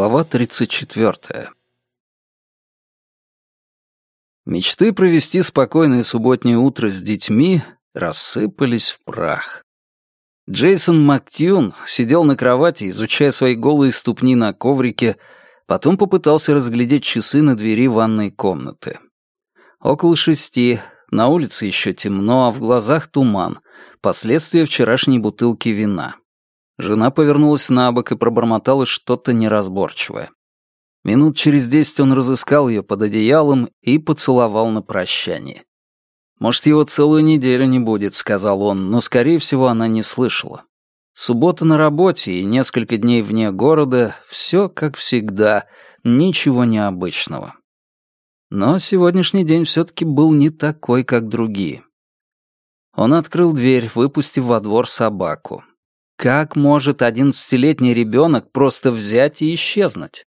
Глава 34. Мечты провести спокойное субботнее утро с детьми рассыпались в прах. Джейсон Мактьюн сидел на кровати, изучая свои голые ступни на коврике, потом попытался разглядеть часы на двери ванной комнаты. Около шести, на улице еще темно, а в глазах туман, последствия вчерашней бутылки вина. Жена повернулась на бок и пробормотала что-то неразборчивое. Минут через десять он разыскал ее под одеялом и поцеловал на прощание. «Может, его целую неделю не будет», — сказал он, но, скорее всего, она не слышала. Суббота на работе и несколько дней вне города — все как всегда, ничего необычного. Но сегодняшний день все-таки был не такой, как другие. Он открыл дверь, выпустив во двор собаку. Как может одиннадцатилетний ребенок просто взять и исчезнуть?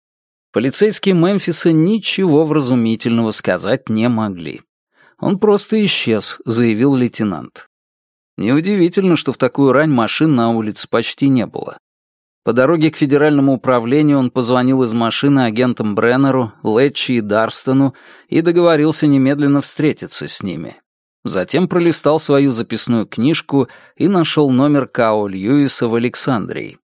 Полицейские Мемфиса ничего вразумительного сказать не могли. Он просто исчез, заявил лейтенант. Неудивительно, что в такую рань машин на улице почти не было. По дороге к федеральному управлению он позвонил из машины агентам Бреннеру, Летчи и Дарстону и договорился немедленно встретиться с ними. Затем пролистал свою записную книжку и нашел номер Као Льюиса в Александрии.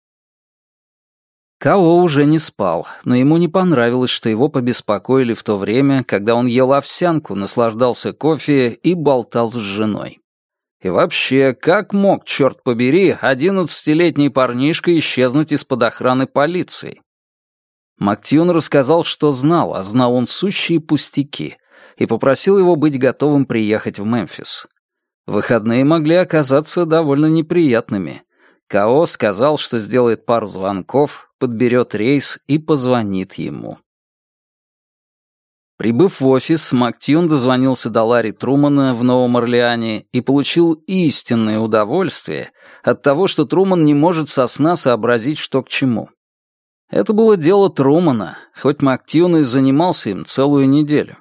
Као уже не спал, но ему не понравилось, что его побеспокоили в то время, когда он ел овсянку, наслаждался кофе и болтал с женой. И вообще, как мог, черт побери, одиннадцатилетний парнишка исчезнуть из-под охраны полиции? Мактьюн рассказал, что знал, а знал он сущие пустяки — и попросил его быть готовым приехать в Мемфис. Выходные могли оказаться довольно неприятными. Као сказал, что сделает пару звонков, подберет рейс и позвонит ему. Прибыв в офис, Мактьюн дозвонился до Ларри Трумана в Новом Орлеане и получил истинное удовольствие от того, что Труман не может со сна сообразить, что к чему. Это было дело Трумана, хоть Мактьюн и занимался им целую неделю.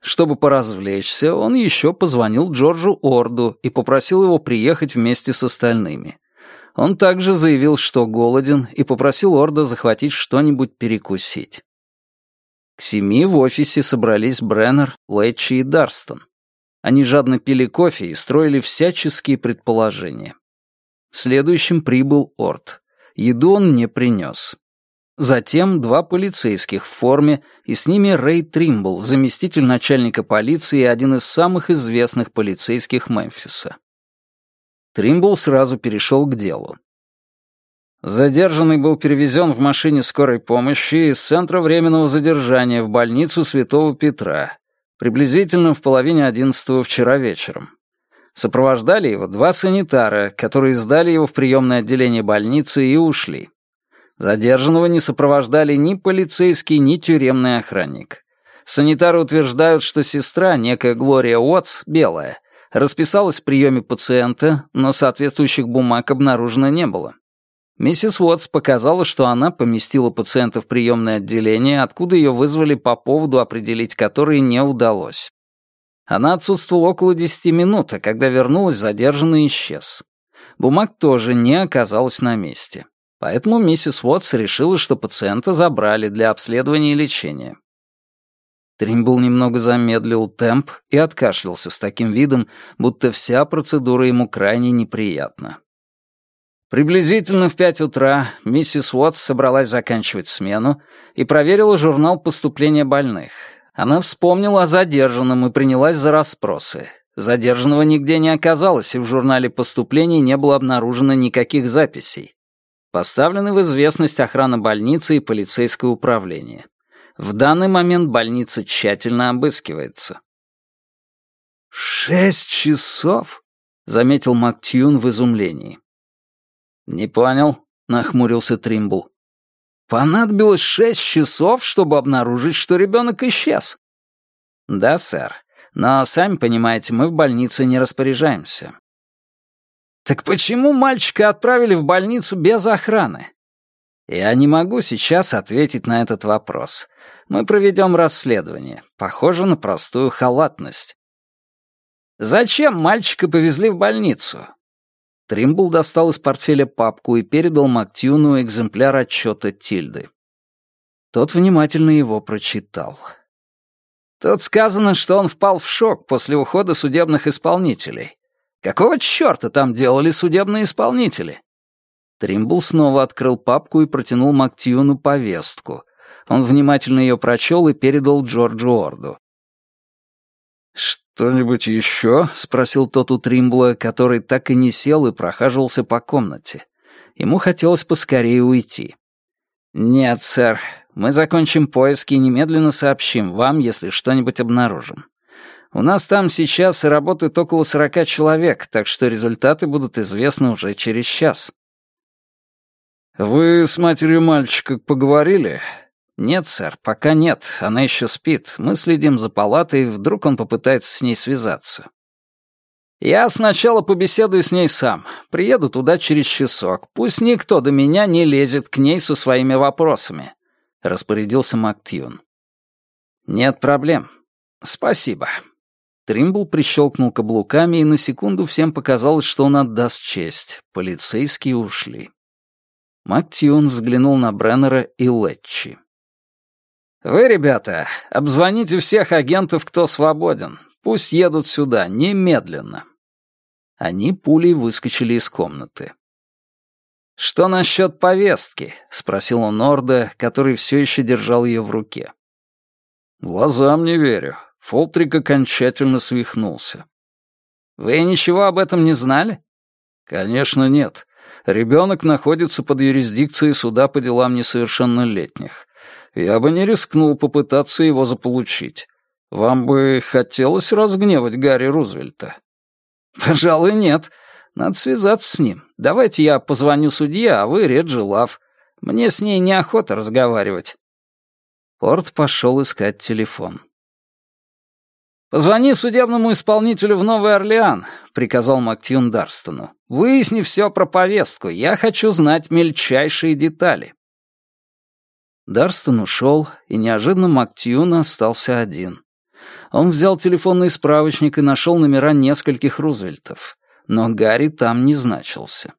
Чтобы поразвлечься, он еще позвонил Джорджу Орду и попросил его приехать вместе с остальными. Он также заявил, что голоден, и попросил Орда захватить что-нибудь перекусить. К семи в офисе собрались Бреннер, Лэтчи и Дарстон. Они жадно пили кофе и строили всяческие предположения. Следующим прибыл Орд. Еду он не принес. Затем два полицейских в форме, и с ними Рэй Тримбл, заместитель начальника полиции и один из самых известных полицейских Мемфиса. Тримбл сразу перешел к делу. Задержанный был перевезен в машине скорой помощи из центра временного задержания в больницу Святого Петра, приблизительно в половине одиннадцатого вчера вечером. Сопровождали его два санитара, которые сдали его в приемное отделение больницы и ушли. Задержанного не сопровождали ни полицейский, ни тюремный охранник. Санитары утверждают, что сестра, некая Глория Уотс, белая, расписалась в приеме пациента, но соответствующих бумаг обнаружено не было. Миссис Уотс показала, что она поместила пациента в приемное отделение, откуда ее вызвали по поводу, определить который не удалось. Она отсутствовала около десяти минут, а когда вернулась, задержанный исчез. Бумаг тоже не оказалось на месте. Поэтому миссис Уотс решила, что пациента забрали для обследования и лечения. Тримбл немного замедлил темп и откашлялся с таким видом, будто вся процедура ему крайне неприятна. Приблизительно в пять утра миссис Уотс собралась заканчивать смену и проверила журнал поступления больных. Она вспомнила о задержанном и принялась за расспросы. Задержанного нигде не оказалось, и в журнале поступлений не было обнаружено никаких записей. Поставлены в известность охрана больницы и полицейское управление. В данный момент больница тщательно обыскивается. «Шесть часов?» — заметил Мактьюн в изумлении. «Не понял», — нахмурился Тримбл. «Понадобилось шесть часов, чтобы обнаружить, что ребенок исчез». «Да, сэр. Но, сами понимаете, мы в больнице не распоряжаемся. Так почему мальчика отправили в больницу без охраны? Я не могу сейчас ответить на этот вопрос. Мы проведем расследование. Похоже на простую халатность. Зачем мальчика повезли в больницу? Тримбл достал из портфеля папку и передал Мактюну экземпляр отчета Тильды. Тот внимательно его прочитал. Тут сказано, что он впал в шок после ухода судебных исполнителей. Какого чёрта там делали судебные исполнители? Тримбл снова открыл папку и протянул Мактьюну повестку. Он внимательно ее прочел и передал Джорджу Орду. «Что-нибудь еще?» — спросил тот у Тримбла, который так и не сел и прохаживался по комнате. Ему хотелось поскорее уйти. «Нет, сэр. Мы закончим поиски и немедленно сообщим вам, если что-нибудь обнаружим. У нас там сейчас работает около сорока человек, так что результаты будут известны уже через час». «Вы с матерью мальчика поговорили?» «Нет, сэр, пока нет. Она еще спит. Мы следим за палатой, вдруг он попытается с ней связаться». «Я сначала побеседую с ней сам. Приеду туда через часок. Пусть никто до меня не лезет к ней со своими вопросами», — распорядился Мактьюн. «Нет проблем. Спасибо». Тримбл прищелкнул каблуками, и на секунду всем показалось, что он отдаст честь. Полицейские ушли. Мактьюн взглянул на Бреннера и Летчи. «Вы, ребята, обзвоните всех агентов, кто свободен. Пусть едут сюда, немедленно». Они пулей выскочили из комнаты. «Что насчет повестки?» — спросил он Орда, который все еще держал ее в руке. «Глазам не верю. Фолтрик окончательно свихнулся». «Вы ничего об этом не знали?» «Конечно, нет. Ребенок находится под юрисдикцией суда по делам несовершеннолетних. Я бы не рискнул попытаться его заполучить. Вам бы хотелось разгневать Гарри Рузвельта? Пожалуй, нет. Надо связаться с ним. Давайте я позвоню судье, а вы Реджи Лав. Мне с ней неохота разговаривать. Порт пошел искать телефон. «Позвони судебному исполнителю в Новый Орлеан», — приказал Мактьюн Дарстону. «Выясни все про повестку. Я хочу знать мельчайшие детали». Дарстон ушел, и неожиданно Мактьюн остался один. Он взял телефонный справочник и нашел номера нескольких Рузвельтов, но Гарри там не значился.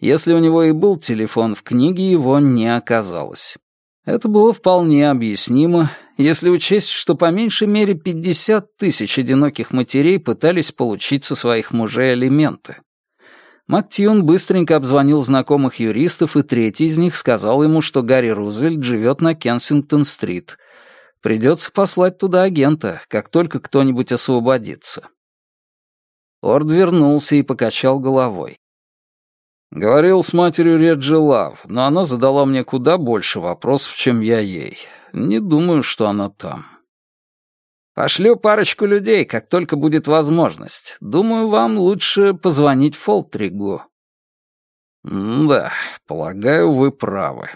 Если у него и был телефон в книге, его не оказалось. Это было вполне объяснимо, если учесть, что по меньшей мере 50 тысяч одиноких матерей пытались получить со своих мужей алименты. Мактьюн быстренько обзвонил знакомых юристов, и третий из них сказал ему, что Гарри Рузвельт живет на Кенсингтон-стрит. Придется послать туда агента, как только кто-нибудь освободится. Орд вернулся и покачал головой. Говорил с матерью Реджи Лав, но она задала мне куда больше вопросов, чем я ей. Не думаю, что она там. Пошлю парочку людей, как только будет возможность. Думаю, вам лучше позвонить Фолтригу. «Да, полагаю, вы правы».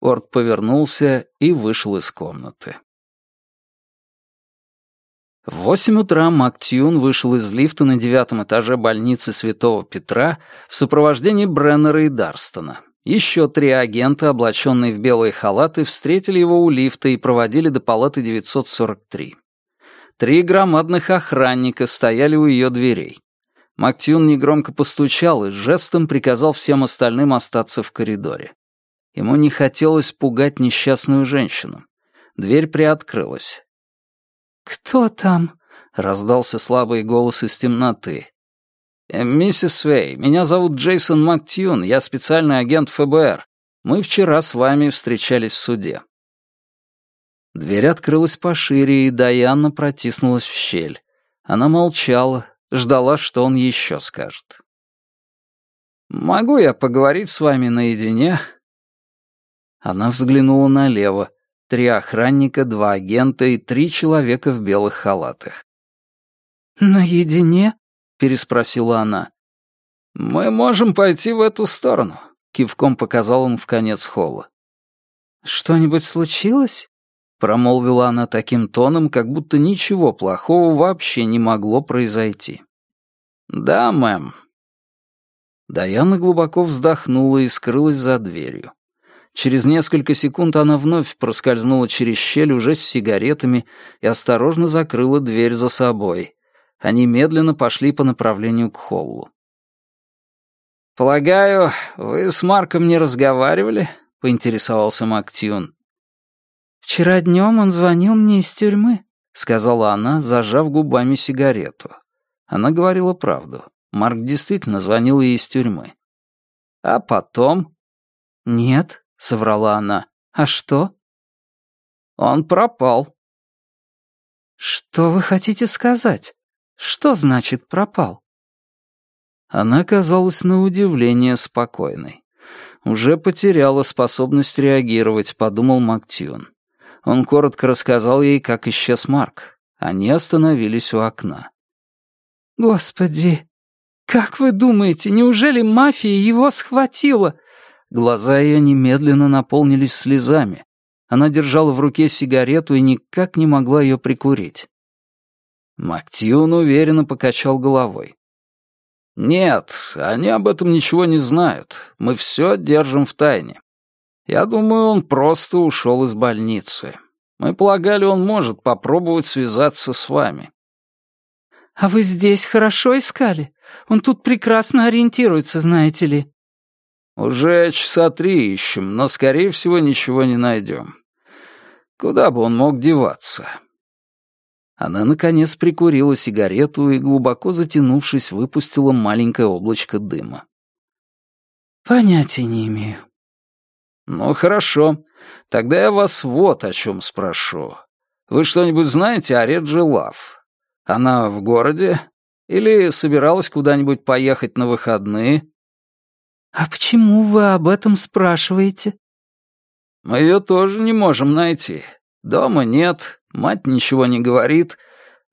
Орд повернулся и вышел из комнаты. В восемь утра Мактьюн вышел из лифта на девятом этаже больницы Святого Петра в сопровождении Бреннера и Дарстона. Еще три агента, облаченные в белые халаты, встретили его у лифта и проводили до палаты 943. Три громадных охранника стояли у ее дверей. Мактьюн негромко постучал и жестом приказал всем остальным остаться в коридоре. Ему не хотелось пугать несчастную женщину. Дверь приоткрылась. «Кто там?» — раздался слабый голос из темноты. «Э, «Миссис Свей, меня зовут Джейсон Мактьюн, я специальный агент ФБР. Мы вчера с вами встречались в суде». Дверь открылась пошире, и Дайанна протиснулась в щель. Она молчала, ждала, что он еще скажет. «Могу я поговорить с вами наедине?» Она взглянула налево. Три охранника, два агента и три человека в белых халатах. «Наедине?» — переспросила она. «Мы можем пойти в эту сторону», — кивком показал он в конец холла. «Что-нибудь случилось?» Промолвила она таким тоном, как будто ничего плохого вообще не могло произойти. «Да, мэм». Даяна глубоко вздохнула и скрылась за дверью. Через несколько секунд она вновь проскользнула через щель уже с сигаретами и осторожно закрыла дверь за собой. Они медленно пошли по направлению к холлу. «Полагаю, вы с Марком не разговаривали?» — поинтересовался Мактьюн. «Вчера днем он звонил мне из тюрьмы», — сказала она, зажав губами сигарету. Она говорила правду. Марк действительно звонил ей из тюрьмы. «А потом?» «Нет», — соврала она. «А что?» «Он пропал». «Что вы хотите сказать? Что значит пропал?» Она казалась на удивление спокойной. Уже потеряла способность реагировать, подумал Мактьюн. Он коротко рассказал ей, как исчез Марк. Они остановились у окна. «Господи, как вы думаете, неужели мафия его схватила?» Глаза ее немедленно наполнились слезами. Она держала в руке сигарету и никак не могла ее прикурить. Мактион уверенно покачал головой. «Нет, они об этом ничего не знают. Мы все держим в тайне. Я думаю, он просто ушел из больницы. Мы полагали, он может попробовать связаться с вами». «А вы здесь хорошо искали? Он тут прекрасно ориентируется, знаете ли». «Уже часа три ищем, но, скорее всего, ничего не найдем. Куда бы он мог деваться?» Она, наконец, прикурила сигарету и, глубоко затянувшись, выпустила маленькое облачко дыма. «Понятия не имею». «Ну, хорошо. Тогда я вас вот о чем спрошу. Вы что-нибудь знаете о Реджи Лав? Она в городе? Или собиралась куда-нибудь поехать на выходные?» «А почему вы об этом спрашиваете?» «Мы ее тоже не можем найти. Дома нет, Мать ничего не говорит.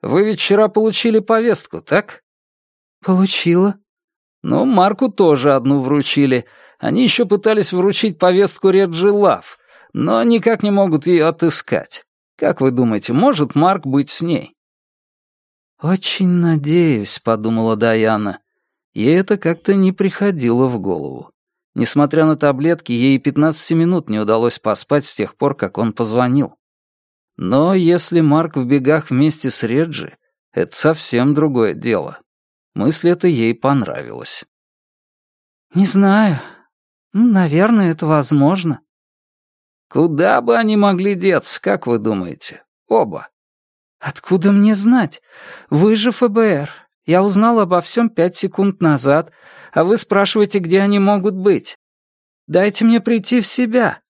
Вы ведь вчера получили повестку, так? Получила. Ну, Марку тоже одну вручили. Они еще пытались вручить повестку Реджи Лав, но никак не могут ее отыскать. Как вы думаете, может Марк быть с ней? «Очень надеюсь», — подумала Даяна. Ей это как-то не приходило в голову. Несмотря на таблетки, ей 15 минут не удалось поспать с тех пор, как он позвонил. Но если Марк в бегах вместе с Реджи, это совсем другое дело. Мысль эта ей понравилась. «Не знаю. Наверное, это возможно». «Куда бы они могли деться, как вы думаете? Оба?» «Откуда мне знать? Вы же ФБР. Я узнал обо всем пять секунд назад, а вы спрашиваете, где они могут быть. Дайте мне прийти в себя.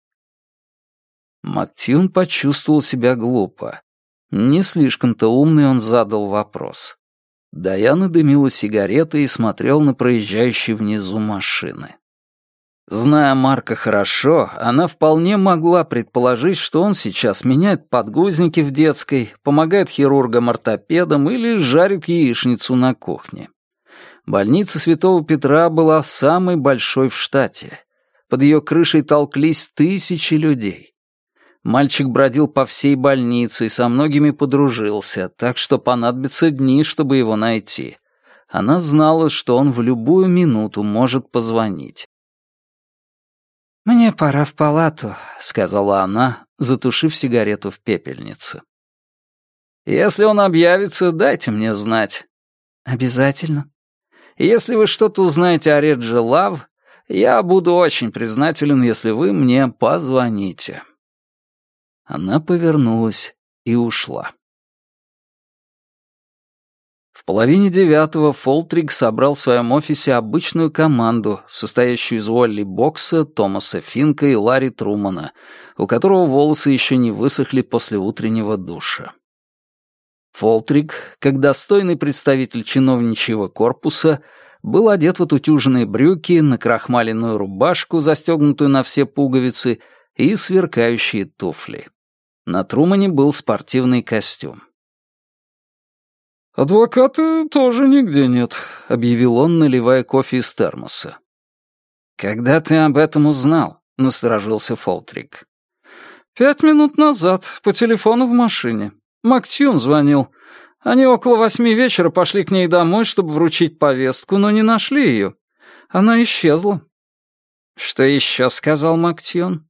Мактюн почувствовал себя глупо. Не слишком-то умный он задал вопрос. Даяна дымила сигареты и смотрел на проезжающие внизу машины. Зная Марка хорошо, она вполне могла предположить, что он сейчас меняет подгузники в детской, помогает хирургам-ортопедам или жарит яичницу на кухне. Больница Святого Петра была самой большой в штате. Под ее крышей толклись тысячи людей. Мальчик бродил по всей больнице и со многими подружился, так что понадобятся дни, чтобы его найти. Она знала, что он в любую минуту может позвонить. «Мне пора в палату», — сказала она, затушив сигарету в пепельнице. «Если он объявится, дайте мне знать». «Обязательно». «Если вы что-то узнаете о Реджи Лав, я буду очень признателен, если вы мне позвоните». Она повернулась и ушла. В половине девятого Фолтрик собрал в своем офисе обычную команду, состоящую из Уолли Бокса, Томаса Финка и Ларри Трумана, у которого волосы еще не высохли после утреннего душа. Фолтрик, как достойный представитель чиновничьего корпуса, был одет в отутюженные брюки, накрахмаленную рубашку, застегнутую на все пуговицы, и сверкающие туфли. На Трумане был спортивный костюм. «Адвоката тоже нигде нет», — объявил он, наливая кофе из термоса. «Когда ты об этом узнал?» — насторожился Фолтрик. «Пять минут назад, по телефону в машине. Мактюн звонил. Они около восьми вечера пошли к ней домой, чтобы вручить повестку, но не нашли ее. Она исчезла». «Что еще?» — сказал Мактюн.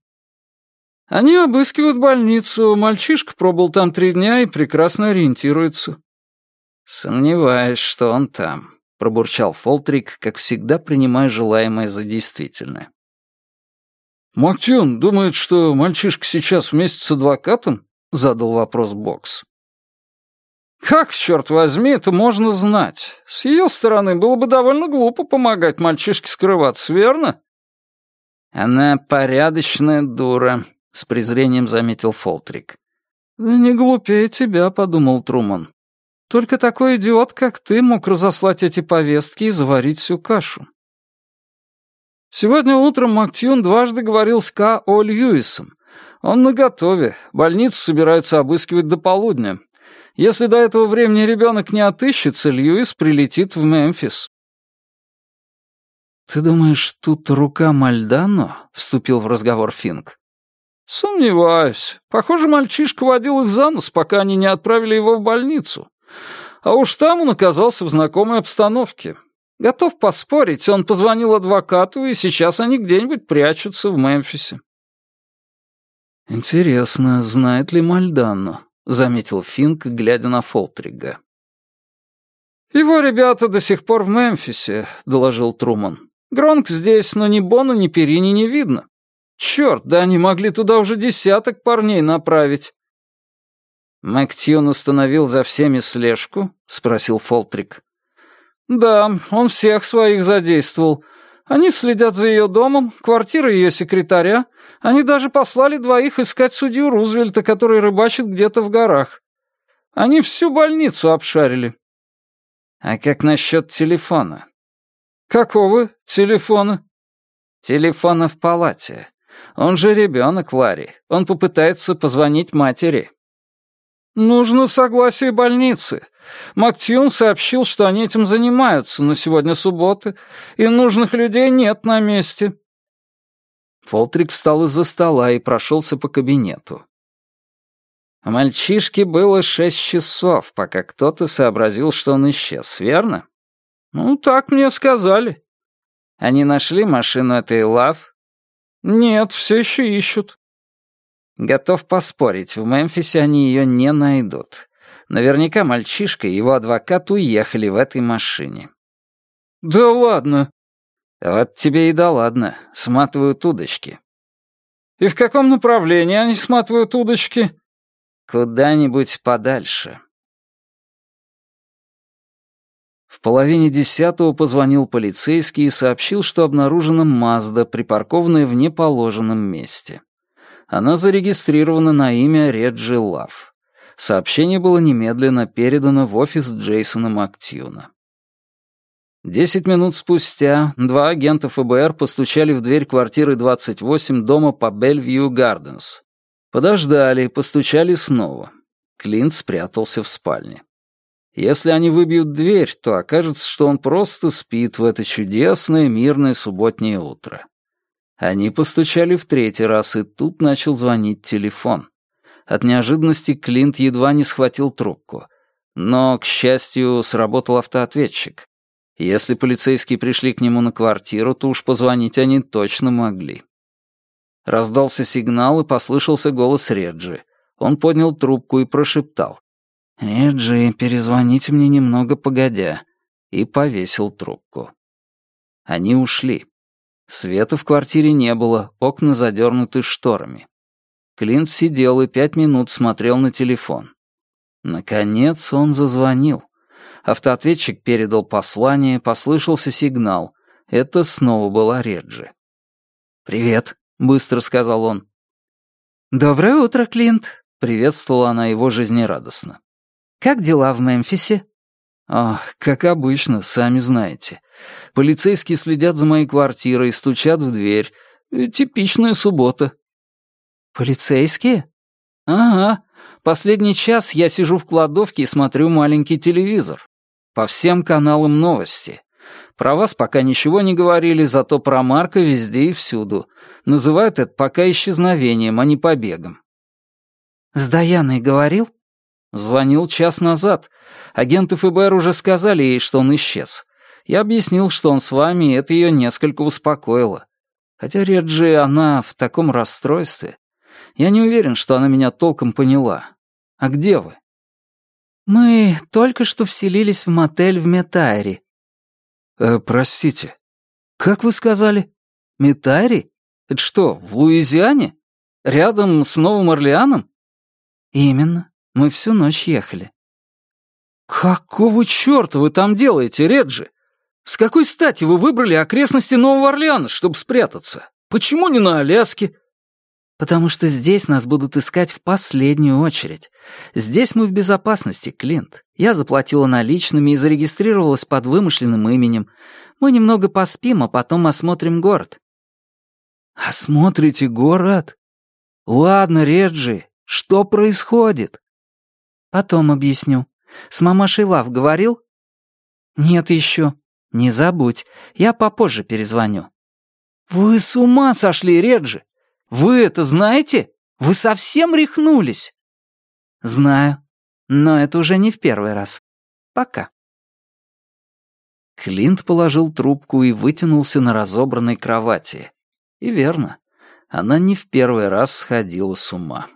Они обыскивают больницу, мальчишка пробыл там три дня и прекрасно ориентируется». «Сомневаюсь, что он там», — пробурчал Фолтрик, как всегда принимая желаемое за действительное. «Мактюн думает, что мальчишка сейчас вместе с адвокатом?» — задал вопрос Бокс. «Как, черт возьми, это можно знать? С ее стороны было бы довольно глупо помогать мальчишке скрываться, верно?» «Она порядочная дура», — с презрением заметил Фолтрик. «Не глупее тебя», — подумал Труман. «Только такой идиот, как ты, мог разослать эти повестки и заварить всю кашу». Сегодня утром Мактьюн дважды говорил с К. О. Льюисом. Он наготове, больницу собираются обыскивать до полудня. Если до этого времени ребенок не отыщется, Льюис прилетит в Мемфис. «Ты думаешь, тут рука Мальдано?» — вступил в разговор Финк. «Сомневаюсь. Похоже, мальчишка водил их за нос, пока они не отправили его в больницу. А уж там он оказался в знакомой обстановке. Готов поспорить, он позвонил адвокату, и сейчас они где-нибудь прячутся в Мемфисе». «Интересно, знает ли Мальдано?» — заметил Финк, глядя на Фолтрига. «Его ребята до сих пор в Мемфисе», — доложил Труман. «Гронк здесь, но ни Бона, ни Перини не видно. Черт, да они могли туда уже десяток парней направить». «Мэктьюн установил за всеми слежку?» — спросил Фолтрик. «Да, он всех своих задействовал. Они следят за ее домом, квартирой ее секретаря. Они даже послали двоих искать судью Рузвельта, который рыбачит где-то в горах. Они всю больницу обшарили». «А как насчет телефона?» «Какого телефона?» «Телефона в палате. Он же ребенок Ларри. Он попытается позвонить матери». «Нужно согласие больницы. Мактьюн сообщил, что они этим занимаются, но сегодня суббота, и нужных людей нет на месте». Фолтрик встал из-за стола и прошелся по кабинету. Мальчишке было шесть часов, пока кто-то сообразил, что он исчез, верно? Ну, так мне сказали. Они нашли машину этой Лав? Нет, все еще ищут. Готов поспорить, в Мемфисе они ее не найдут. Наверняка мальчишка и его адвокат уехали в этой машине. Да ладно. Вот тебе и да ладно. Сматывают удочки. И в каком направлении они сматывают удочки? Куда-нибудь подальше. В половине десятого позвонил полицейский и сообщил, что обнаружена Мазда, припаркованная в неположенном месте. Она зарегистрирована на имя Реджи Лав. Сообщение было немедленно передано в офис Джейсона Мактьюна. Десять минут спустя два агента ФБР постучали в дверь квартиры 28 дома по Бельвью Гарденс. Подождали, постучали снова. Клинт спрятался в спальне. Если они выбьют дверь, то окажется, что он просто спит в это чудесное мирное субботнее утро. Они постучали в третий раз, и тут начал звонить телефон. От неожиданности Клинт едва не схватил трубку. Но, к счастью, сработал автоответчик. Если полицейские пришли к нему на квартиру, то уж позвонить они точно могли. Раздался сигнал, и послышался голос Реджи. Он поднял трубку и прошептал. «Реджи, перезвоните мне немного погодя», и повесил трубку. Они ушли. Света в квартире не было, окна задернуты шторами. Клинт сидел и пять минут смотрел на телефон. Наконец он зазвонил. Автоответчик передал послание, послышался сигнал. Это снова была Реджи. «Привет», — быстро сказал он. «Доброе утро, Клинт», — приветствовала она его жизнерадостно. Как дела в Мемфисе?» «Ах, как обычно, сами знаете. Полицейские следят за моей квартирой, стучат в дверь. Типичная суббота». «Полицейские?» «Ага. Последний час я сижу в кладовке и смотрю маленький телевизор. По всем каналам новости. Про вас пока ничего не говорили, зато про Марка везде и всюду. Называют это пока исчезновением, а не побегом». «С Даяной говорил?» Звонил час назад. Агенты ФБР уже сказали ей, что он исчез. Я объяснил, что он с вами, и это ее несколько успокоило. Хотя Реджи, она в таком расстройстве. Я не уверен, что она меня толком поняла. А где вы? Мы только что вселились в мотель в Метайре. Э, простите. Как вы сказали? Метайри? Это что, в Луизиане? Рядом с Новым Орлеаном?» «Именно. Мы всю ночь ехали». «Какого черта вы там делаете, Реджи? С какой стати вы выбрали окрестности Нового Орлеана, чтобы спрятаться? Почему не на Аляске?» «Потому что здесь нас будут искать в последнюю очередь. Здесь мы в безопасности, Клинт. Я заплатила наличными и зарегистрировалась под вымышленным именем. Мы немного поспим, а потом осмотрим город». «Осмотрите город? Ладно, Реджи, что происходит?» «Потом объясню. С мамашей Лав говорил?» «Нет еще. Не забудь, я попозже перезвоню». «Вы с ума сошли, Реджи! Вы это знаете? Вы совсем рехнулись?» «Знаю, но это уже не в первый раз. Пока». Клинт положил трубку и вытянулся на разобранной кровати. И верно, она не в первый раз сходила с ума.